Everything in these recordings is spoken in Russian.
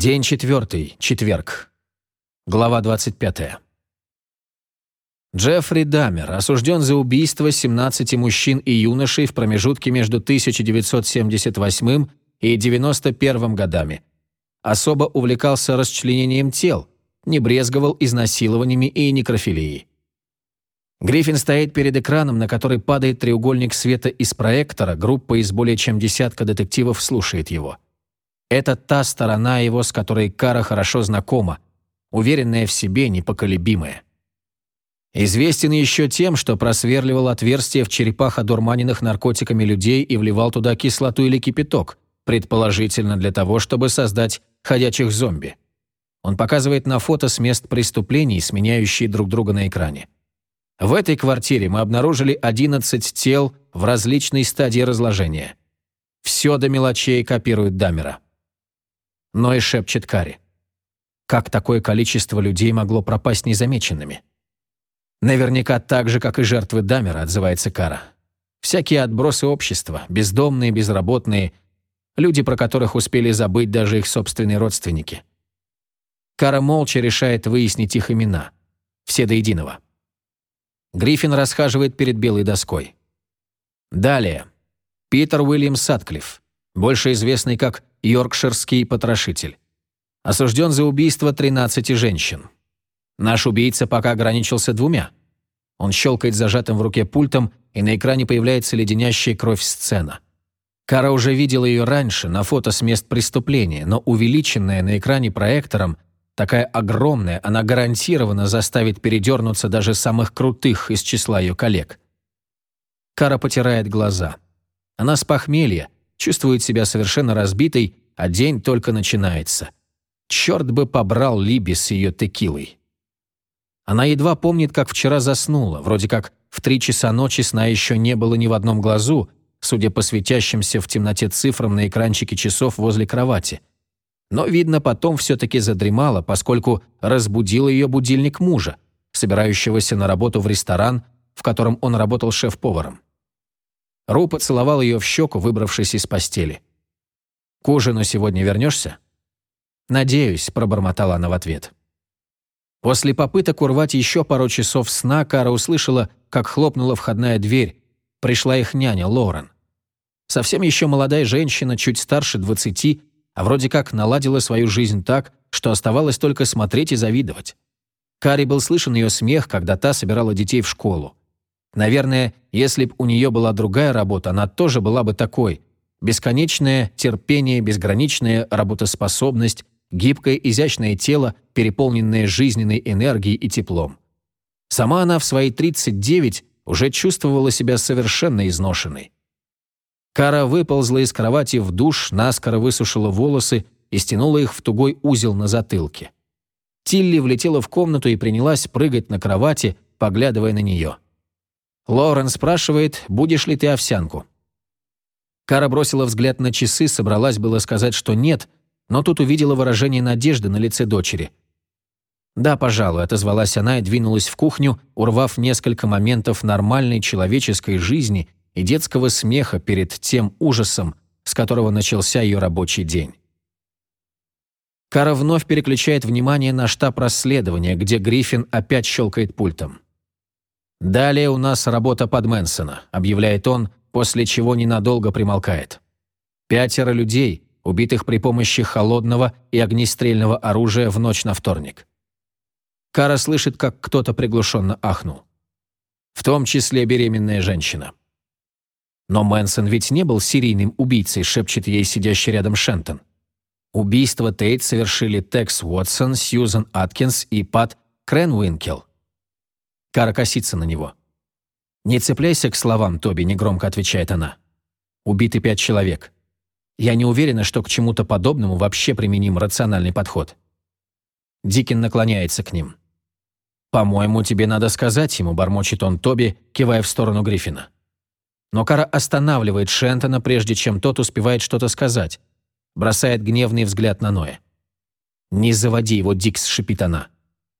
День четвертый, четверг. Глава 25. Джеффри Дамер осужден за убийство 17 мужчин и юношей в промежутке между 1978 и 91 годами. Особо увлекался расчленением тел, не брезговал изнасилованиями и некрофилией. Гриффин стоит перед экраном, на который падает треугольник света из проектора, группа из более чем десятка детективов слушает его. Это та сторона его, с которой Кара хорошо знакома, уверенная в себе, непоколебимая. Известен еще тем, что просверливал отверстия в черепах одурманенных наркотиками людей и вливал туда кислоту или кипяток, предположительно для того, чтобы создать ходячих зомби. Он показывает на фото с мест преступлений, сменяющие друг друга на экране. В этой квартире мы обнаружили 11 тел в различной стадии разложения. Все до мелочей копирует Дамера. Но и шепчет Кари. Как такое количество людей могло пропасть незамеченными? Наверняка так же, как и жертвы Дамера, отзывается Кара. Всякие отбросы общества, бездомные, безработные, люди, про которых успели забыть даже их собственные родственники. Кара молча решает выяснить их имена. Все до единого. Гриффин расхаживает перед белой доской. Далее. Питер Уильям Сатклифф, больше известный как Йоркширский потрошитель. Осужден за убийство 13 женщин. Наш убийца пока ограничился двумя. Он щелкает зажатым в руке пультом, и на экране появляется леденящая кровь сцена. Кара уже видела ее раньше, на фото с мест преступления, но увеличенная на экране проектором, такая огромная, она гарантированно заставит передернуться даже самых крутых из числа ее коллег. Кара потирает глаза. Она с похмелья, чувствует себя совершенно разбитой, а день только начинается. Черт бы побрал Либи с ее текилой. Она едва помнит, как вчера заснула, вроде как в три часа ночи сна еще не было ни в одном глазу, судя по светящимся в темноте цифрам на экранчике часов возле кровати. Но, видно, потом все-таки задремала, поскольку разбудил ее будильник мужа, собирающегося на работу в ресторан, в котором он работал шеф-поваром. Ру поцеловал ее в щеку, выбравшись из постели. «К ужину сегодня вернешься?» «Надеюсь», — пробормотала она в ответ. После попыток урвать еще пару часов сна, Кара услышала, как хлопнула входная дверь. Пришла их няня, Лорен. Совсем еще молодая женщина, чуть старше двадцати, а вроде как наладила свою жизнь так, что оставалось только смотреть и завидовать. Кари был слышен ее смех, когда та собирала детей в школу. Наверное, если б у нее была другая работа, она тоже была бы такой. Бесконечное терпение, безграничная работоспособность, гибкое изящное тело, переполненное жизненной энергией и теплом. Сама она в свои 39 уже чувствовала себя совершенно изношенной. Кара выползла из кровати в душ, наскоро высушила волосы и стянула их в тугой узел на затылке. Тилли влетела в комнату и принялась прыгать на кровати, поглядывая на нее. Лорен спрашивает, будешь ли ты овсянку. Кара бросила взгляд на часы, собралась было сказать, что нет, но тут увидела выражение надежды на лице дочери. «Да, пожалуй», — отозвалась она и двинулась в кухню, урвав несколько моментов нормальной человеческой жизни и детского смеха перед тем ужасом, с которого начался ее рабочий день. Кара вновь переключает внимание на штаб расследования, где Гриффин опять щелкает пультом. «Далее у нас работа под Мэнсона», — объявляет он, после чего ненадолго примолкает. «Пятеро людей, убитых при помощи холодного и огнестрельного оружия в ночь на вторник». Кара слышит, как кто-то приглушенно ахнул. В том числе беременная женщина. Но Мэнсон ведь не был серийным убийцей, шепчет ей сидящий рядом Шентон. Убийство Тейт совершили Текс Уотсон, Сьюзан Аткинс и Пат Кренуинкел. Кара косится на него. «Не цепляйся к словам, Тоби», — негромко отвечает она. «Убиты пять человек. Я не уверена, что к чему-то подобному вообще применим рациональный подход». Дикин наклоняется к ним. «По-моему, тебе надо сказать ему», — бормочет он Тоби, кивая в сторону Гриффина. Но Кара останавливает Шентона, прежде чем тот успевает что-то сказать. Бросает гневный взгляд на Ноя. «Не заводи его, Дикс», — шипит она.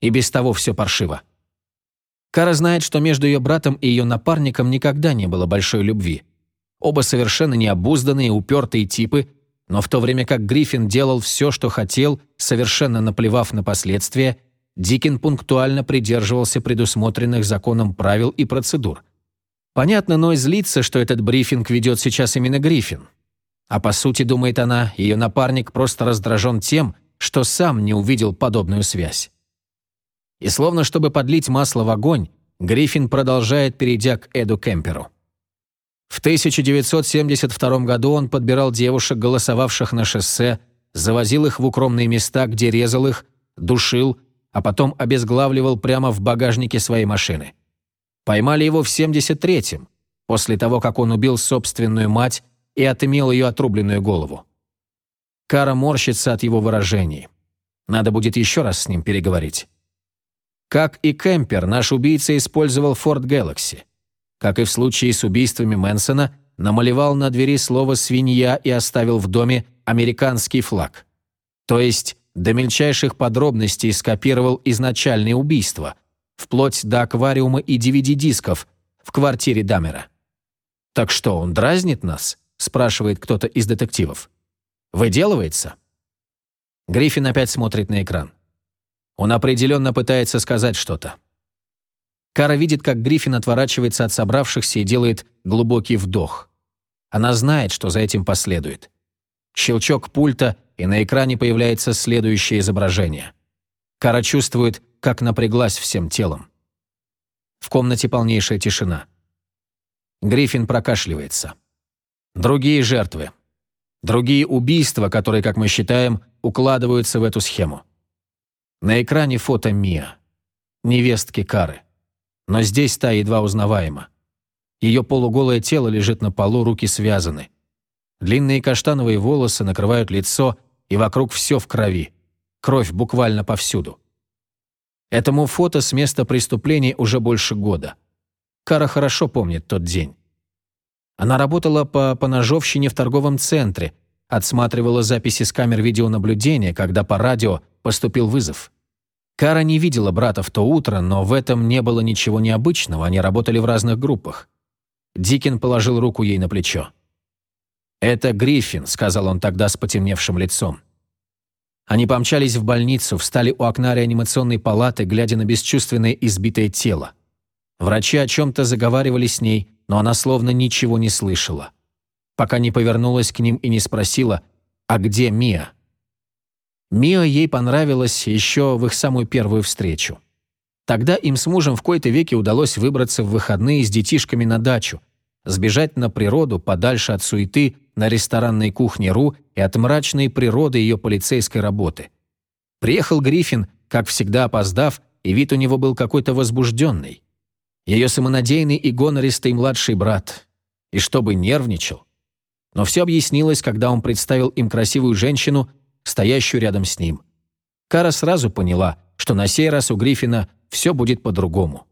«И без того все паршиво». Кара знает, что между ее братом и ее напарником никогда не было большой любви. Оба совершенно необузданные, упертые типы, Но в то время как Гриффин делал все, что хотел, совершенно наплевав на последствия, Дикин пунктуально придерживался предусмотренных законом правил и процедур. Понятно, но и злится, что этот брифинг ведет сейчас именно Гриффин. А по сути, думает она, ее напарник просто раздражен тем, что сам не увидел подобную связь. И словно чтобы подлить масло в огонь, Гриффин продолжает, перейдя к Эду Кемперу. В 1972 году он подбирал девушек, голосовавших на шоссе, завозил их в укромные места, где резал их, душил, а потом обезглавливал прямо в багажнике своей машины. Поймали его в 73-м, после того, как он убил собственную мать и отымел ее отрубленную голову. Кара морщится от его выражений. Надо будет еще раз с ним переговорить. Как и Кемпер, наш убийца использовал Ford Galaxy как и в случае с убийствами Мэнсона, намалевал на двери слово «свинья» и оставил в доме американский флаг. То есть до мельчайших подробностей скопировал изначальное убийство, вплоть до аквариума и DVD-дисков в квартире Дамера. «Так что, он дразнит нас?» – спрашивает кто-то из детективов. «Выделывается?» Гриффин опять смотрит на экран. Он определенно пытается сказать что-то. Кара видит, как Гриффин отворачивается от собравшихся и делает глубокий вдох. Она знает, что за этим последует. Щелчок пульта, и на экране появляется следующее изображение. Кара чувствует, как напряглась всем телом. В комнате полнейшая тишина. Гриффин прокашливается. Другие жертвы. Другие убийства, которые, как мы считаем, укладываются в эту схему. На экране фото Мия, невестки Кары но здесь та едва узнаваема. Ее полуголое тело лежит на полу, руки связаны. Длинные каштановые волосы накрывают лицо, и вокруг все в крови. Кровь буквально повсюду. Этому фото с места преступления уже больше года. Кара хорошо помнит тот день. Она работала по поножовщине в торговом центре, отсматривала записи с камер видеонаблюдения, когда по радио поступил вызов. Кара не видела брата в то утро, но в этом не было ничего необычного, они работали в разных группах. Дикин положил руку ей на плечо. «Это Гриффин», — сказал он тогда с потемневшим лицом. Они помчались в больницу, встали у окна реанимационной палаты, глядя на бесчувственное избитое тело. Врачи о чем-то заговаривали с ней, но она словно ничего не слышала. Пока не повернулась к ним и не спросила «А где Мия?». Мио ей понравилась еще в их самую первую встречу. Тогда им с мужем в кои-то веке удалось выбраться в выходные с детишками на дачу, сбежать на природу подальше от суеты на ресторанной кухне РУ и от мрачной природы ее полицейской работы. Приехал Гриффин, как всегда опоздав, и вид у него был какой-то возбужденный. Ее самонадеянный и гонористый младший брат. И чтобы нервничал. Но все объяснилось, когда он представил им красивую женщину – стоящую рядом с ним. Кара сразу поняла, что на сей раз у Гриффина все будет по-другому.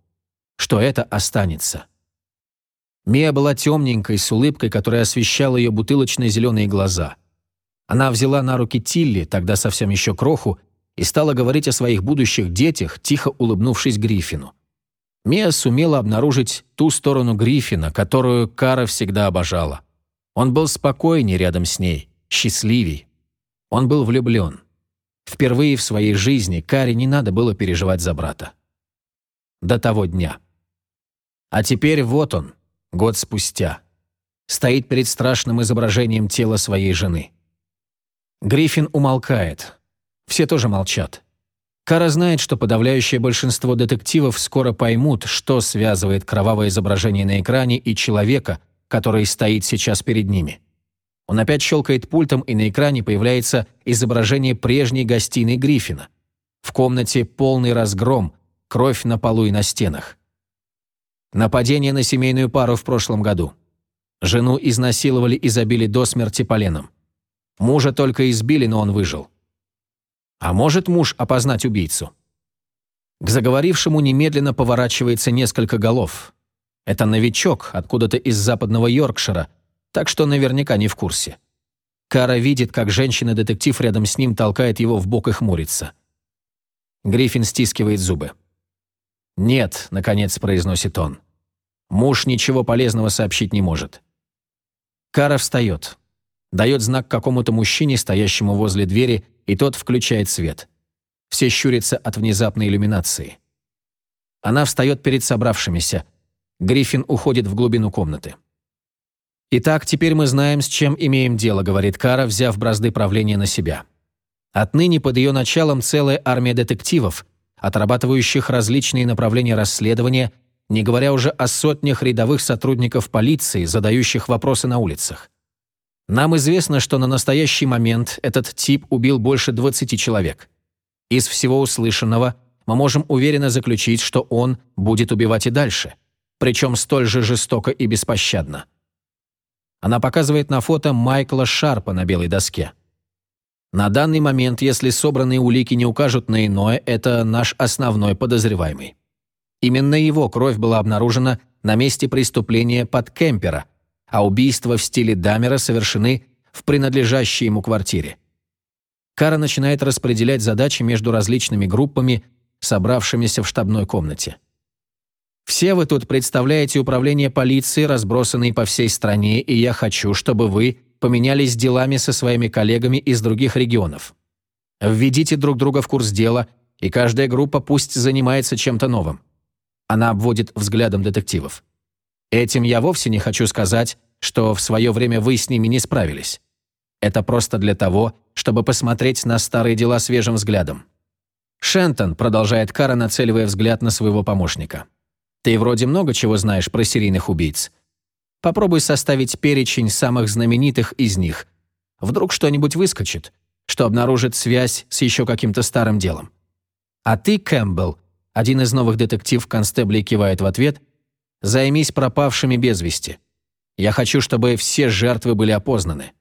Что это останется. Мия была темненькой, с улыбкой, которая освещала ее бутылочные зеленые глаза. Она взяла на руки Тилли, тогда совсем еще кроху, и стала говорить о своих будущих детях, тихо улыбнувшись Гриффину. Мия сумела обнаружить ту сторону Гриффина, которую Кара всегда обожала. Он был спокойней рядом с ней, счастливей, он был влюблен. Впервые в своей жизни Каре не надо было переживать за брата. До того дня. А теперь вот он, год спустя. Стоит перед страшным изображением тела своей жены. Гриффин умолкает. Все тоже молчат. Кара знает, что подавляющее большинство детективов скоро поймут, что связывает кровавое изображение на экране и человека, который стоит сейчас перед ними. Он опять щелкает пультом, и на экране появляется изображение прежней гостиной Гриффина. В комнате полный разгром, кровь на полу и на стенах. Нападение на семейную пару в прошлом году. Жену изнасиловали и забили до смерти поленом. Мужа только избили, но он выжил. А может муж опознать убийцу? К заговорившему немедленно поворачивается несколько голов. Это новичок откуда-то из западного Йоркшира – так что наверняка не в курсе. Кара видит, как женщина-детектив рядом с ним толкает его в бок и хмурится. Гриффин стискивает зубы. «Нет», — наконец произносит он. «Муж ничего полезного сообщить не может». Кара встает. Дает знак какому-то мужчине, стоящему возле двери, и тот включает свет. Все щурятся от внезапной иллюминации. Она встает перед собравшимися. Гриффин уходит в глубину комнаты. «Итак, теперь мы знаем, с чем имеем дело», — говорит Кара, взяв бразды правления на себя. Отныне под ее началом целая армия детективов, отрабатывающих различные направления расследования, не говоря уже о сотнях рядовых сотрудников полиции, задающих вопросы на улицах. Нам известно, что на настоящий момент этот тип убил больше 20 человек. Из всего услышанного мы можем уверенно заключить, что он будет убивать и дальше, причем столь же жестоко и беспощадно. Она показывает на фото Майкла Шарпа на белой доске. На данный момент, если собранные улики не укажут на иное, это наш основной подозреваемый. Именно его кровь была обнаружена на месте преступления под Кемпера, а убийства в стиле Дамера совершены в принадлежащей ему квартире. Кара начинает распределять задачи между различными группами, собравшимися в штабной комнате. Все вы тут представляете управление полиции, разбросанные по всей стране, и я хочу, чтобы вы поменялись делами со своими коллегами из других регионов. Введите друг друга в курс дела, и каждая группа пусть занимается чем-то новым. Она обводит взглядом детективов. Этим я вовсе не хочу сказать, что в свое время вы с ними не справились. Это просто для того, чтобы посмотреть на старые дела свежим взглядом. Шентон, продолжает Кара, нацеливая взгляд на своего помощника. Ты вроде много чего знаешь про серийных убийц. Попробуй составить перечень самых знаменитых из них. Вдруг что-нибудь выскочит, что обнаружит связь с еще каким-то старым делом. А ты, Кэмпбелл, один из новых детектив-констеблей кивает в ответ. «Займись пропавшими без вести. Я хочу, чтобы все жертвы были опознаны».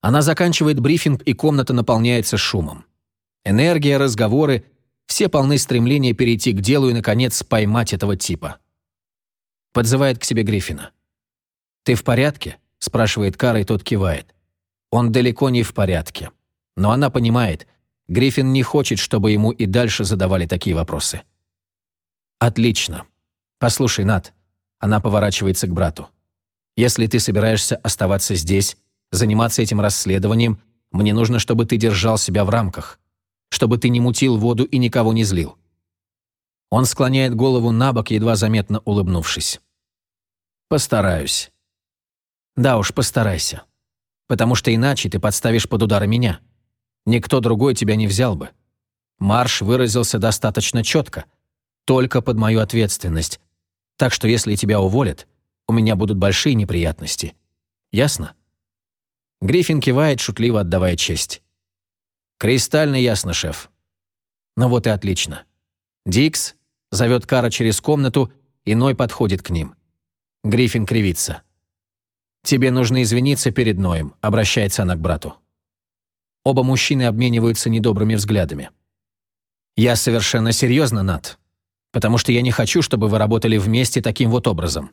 Она заканчивает брифинг, и комната наполняется шумом. Энергия, разговоры – все полны стремления перейти к делу и, наконец, поймать этого типа. Подзывает к себе Гриффина. «Ты в порядке?» – спрашивает Кара, и тот кивает. Он далеко не в порядке. Но она понимает – Гриффин не хочет, чтобы ему и дальше задавали такие вопросы. «Отлично. Послушай, Нат». Она поворачивается к брату. «Если ты собираешься оставаться здесь, заниматься этим расследованием, мне нужно, чтобы ты держал себя в рамках, чтобы ты не мутил воду и никого не злил». Он склоняет голову на бок, едва заметно улыбнувшись. «Постараюсь». «Да уж, постарайся. Потому что иначе ты подставишь под удары меня. Никто другой тебя не взял бы. Марш выразился достаточно четко. Только под мою ответственность. Так что если тебя уволят, у меня будут большие неприятности. Ясно?» Гриффин кивает, шутливо отдавая честь. «Кристально ясно, шеф». «Ну вот и отлично». Дикс зовет Кара через комнату, и Ной подходит к ним. Гриффин кривится. «Тебе нужно извиниться перед Ноем», — обращается она к брату. Оба мужчины обмениваются недобрыми взглядами. «Я совершенно серьезно, Нат, потому что я не хочу, чтобы вы работали вместе таким вот образом».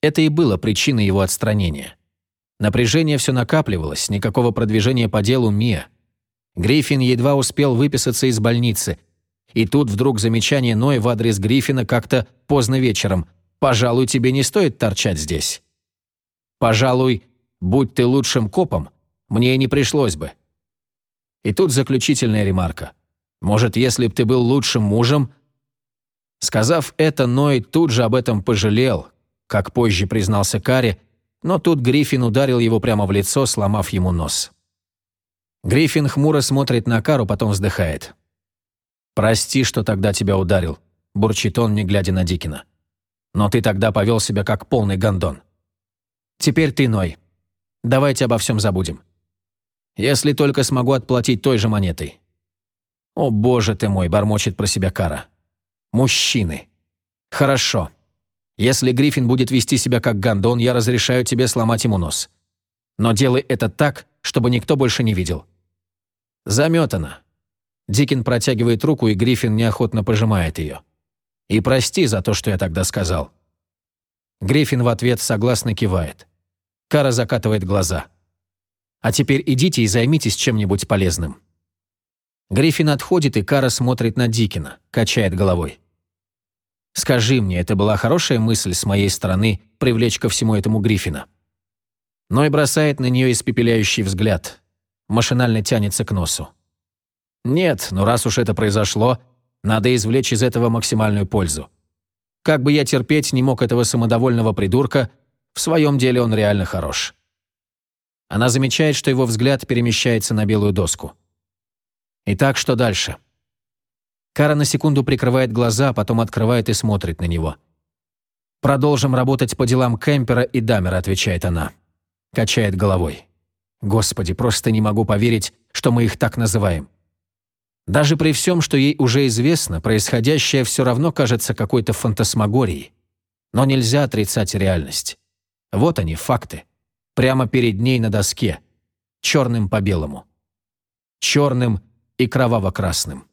Это и было причиной его отстранения. Напряжение все накапливалось, никакого продвижения по делу Мия. Гриффин едва успел выписаться из больницы, и тут вдруг замечание Ной в адрес Гриффина как-то поздно вечером. «Пожалуй, тебе не стоит торчать здесь». «Пожалуй, будь ты лучшим копом, мне не пришлось бы. И тут заключительная ремарка. Может, если б ты был лучшим мужем? Сказав это, Ной тут же об этом пожалел, как позже признался Карри, но тут Гриффин ударил его прямо в лицо, сломав ему нос. Гриффин хмуро смотрит на Кару, потом вздыхает. «Прости, что тогда тебя ударил», – бурчит он, не глядя на Дикина. «Но ты тогда повел себя как полный гондон. Теперь ты, Ной. Давайте обо всем забудем. Если только смогу отплатить той же монетой. О, боже ты мой, бормочет про себя Кара. Мужчины. Хорошо. Если Гриффин будет вести себя как гондон, я разрешаю тебе сломать ему нос. Но делай это так, чтобы никто больше не видел. Заметано. Дикин протягивает руку, и Гриффин неохотно пожимает ее. И прости за то, что я тогда сказал. Гриффин в ответ согласно кивает. Кара закатывает глаза. А теперь идите и займитесь чем-нибудь полезным». Гриффин отходит, и Кара смотрит на Дикина, качает головой. «Скажи мне, это была хорошая мысль с моей стороны привлечь ко всему этому Гриффина?» Но и бросает на нее испепеляющий взгляд. Машинально тянется к носу. Нет, но раз уж это произошло, надо извлечь из этого максимальную пользу. Как бы я терпеть не мог этого самодовольного придурка, в своем деле он реально хорош. Она замечает, что его взгляд перемещается на белую доску. Итак, что дальше? Кара на секунду прикрывает глаза, а потом открывает и смотрит на него. «Продолжим работать по делам Кемпера и Дамера», — отвечает она. Качает головой. «Господи, просто не могу поверить, что мы их так называем. Даже при всем, что ей уже известно, происходящее все равно кажется какой-то фантасмагорией. Но нельзя отрицать реальность. Вот они, факты. Прямо перед ней на доске. Черным по белому. Черным и кроваво-красным.